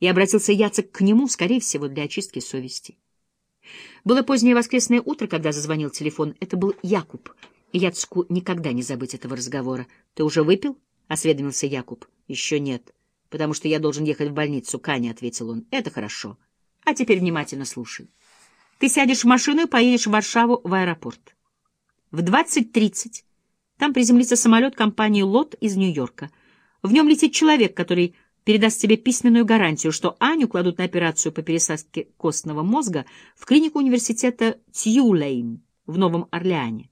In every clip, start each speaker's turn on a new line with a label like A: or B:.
A: И обратился Яцек к нему, скорее всего, для очистки совести. Было позднее воскресное утро, когда зазвонил телефон. Это был Якуб. Яцку никогда не забыть этого разговора. — Ты уже выпил? — осведомился Якуб. — Еще нет, потому что я должен ехать в больницу, Каня, — ответил он. — Это хорошо. А теперь внимательно слушай. Ты сядешь в машину и поедешь в Варшаву в аэропорт. В 20.30 там приземлится самолет компании «Лот» из Нью-Йорка. В нем летит человек, который передаст тебе письменную гарантию, что Аню кладут на операцию по пересадке костного мозга в клинику университета Тьюлейн в Новом Орлеане.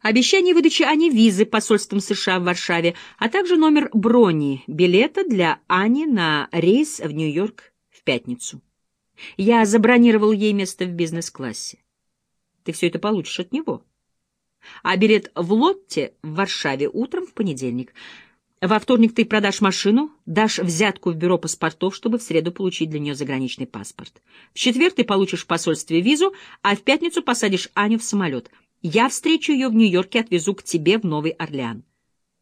A: Обещание выдачи Ани визы посольством США в Варшаве, а также номер брони билета для Ани на рейс в Нью-Йорк в пятницу. Я забронировал ей место в бизнес-классе. Ты все это получишь от него. А билет в Лотте в Варшаве утром в понедельник — во вторник ты продашь машину, дашь взятку в бюро паспортов, чтобы в среду получить для нее заграничный паспорт. В четверг ты получишь в посольстве визу, а в пятницу посадишь Аню в самолет. Я встречу ее в Нью-Йорке и отвезу к тебе в Новый Орлеан.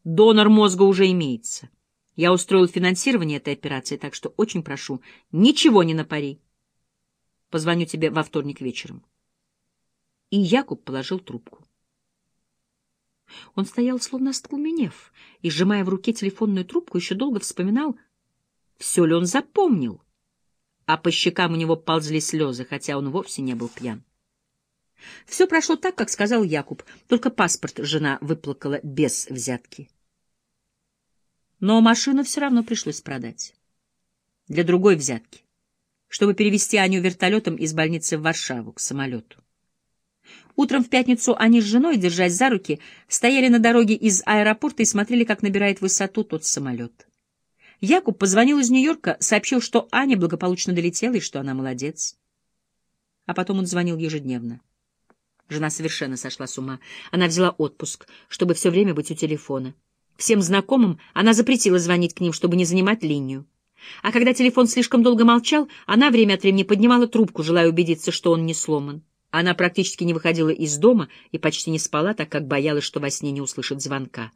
A: Донор мозга уже имеется. Я устроил финансирование этой операции, так что очень прошу, ничего не напари. Позвоню тебе во вторник вечером. И Якуб положил трубку. Он стоял, словно остолменев, и, сжимая в руке телефонную трубку, еще долго вспоминал, все ли он запомнил. А по щекам у него ползли слезы, хотя он вовсе не был пьян. Все прошло так, как сказал Якуб, только паспорт жена выплакала без взятки. Но машину все равно пришлось продать. Для другой взятки, чтобы перевести Аню вертолетом из больницы в Варшаву к самолету. Утром в пятницу они с женой, держась за руки, стояли на дороге из аэропорта и смотрели, как набирает высоту тот самолет. Якуб позвонил из Нью-Йорка, сообщил, что Аня благополучно долетела и что она молодец. А потом он звонил ежедневно. Жена совершенно сошла с ума. Она взяла отпуск, чтобы все время быть у телефона. Всем знакомым она запретила звонить к ним, чтобы не занимать линию. А когда телефон слишком долго молчал, она время от времени поднимала трубку, желая убедиться, что он не сломан. Она практически не выходила из дома и почти не спала, так как боялась, что во сне не услышит звонка.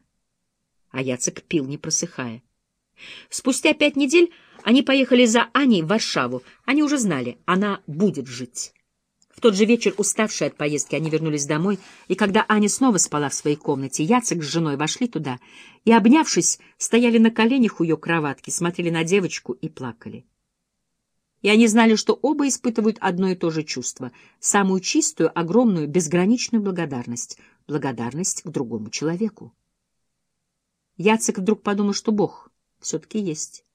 A: А Яцек пил, не просыхая. Спустя пять недель они поехали за Аней в Варшаву. Они уже знали, она будет жить. В тот же вечер, уставшие от поездки, они вернулись домой, и когда Аня снова спала в своей комнате, Яцек с женой вошли туда и, обнявшись, стояли на коленях у ее кроватки, смотрели на девочку и плакали и они знали, что оба испытывают одно и то же чувство — самую чистую, огромную, безграничную благодарность, благодарность к другому человеку. Яцек вдруг подумал, что Бог все-таки есть.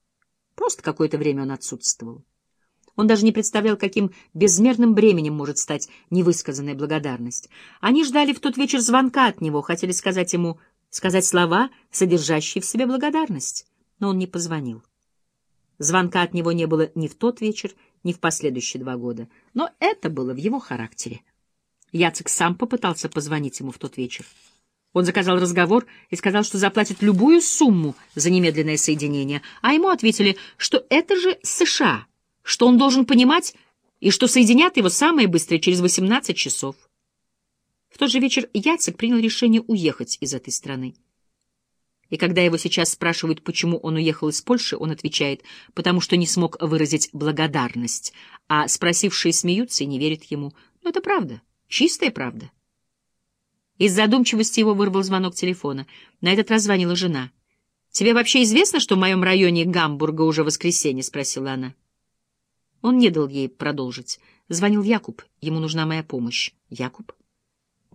A: Просто какое-то время он отсутствовал. Он даже не представлял, каким безмерным бременем может стать невысказанная благодарность. Они ждали в тот вечер звонка от него, хотели сказать ему, сказать слова, содержащие в себе благодарность, но он не позвонил. Звонка от него не было ни в тот вечер, ни в последующие два года. Но это было в его характере. Яцек сам попытался позвонить ему в тот вечер. Он заказал разговор и сказал, что заплатит любую сумму за немедленное соединение, а ему ответили, что это же США, что он должен понимать и что соединят его самое быстрое через 18 часов. В тот же вечер Яцек принял решение уехать из этой страны. И когда его сейчас спрашивают, почему он уехал из Польши, он отвечает, потому что не смог выразить благодарность, а спросившие смеются и не верят ему. Но это правда, чистая правда. Из задумчивости его вырвал звонок телефона. На этот раз звонила жена. «Тебе вообще известно, что в моем районе Гамбурга уже воскресенье?» — спросила она. Он не дал ей продолжить. Звонил Якуб. Ему нужна моя помощь. Якуб?